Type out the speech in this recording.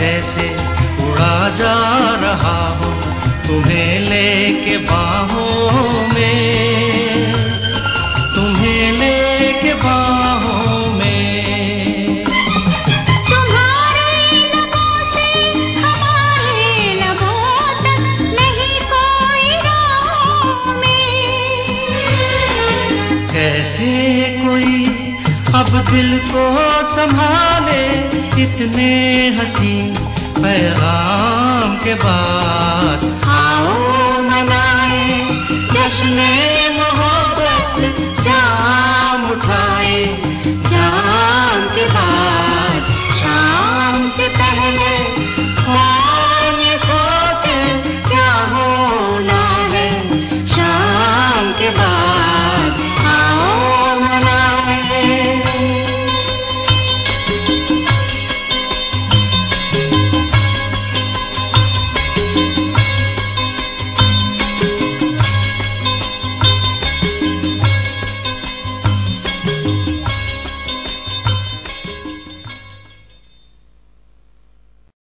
جیسے اڑا جا رہا ہوں تمہیں لے کے باہوں میں۔ تمہیں لے کے باہوں میں۔ تمہارے لبوں سے ہمارے لبوں تک نہیں کوئی میں۔ کیسے کوئی اب دل کو سنبھالے اتنے ہنسی پیغام کے بعد۔ ہاں۔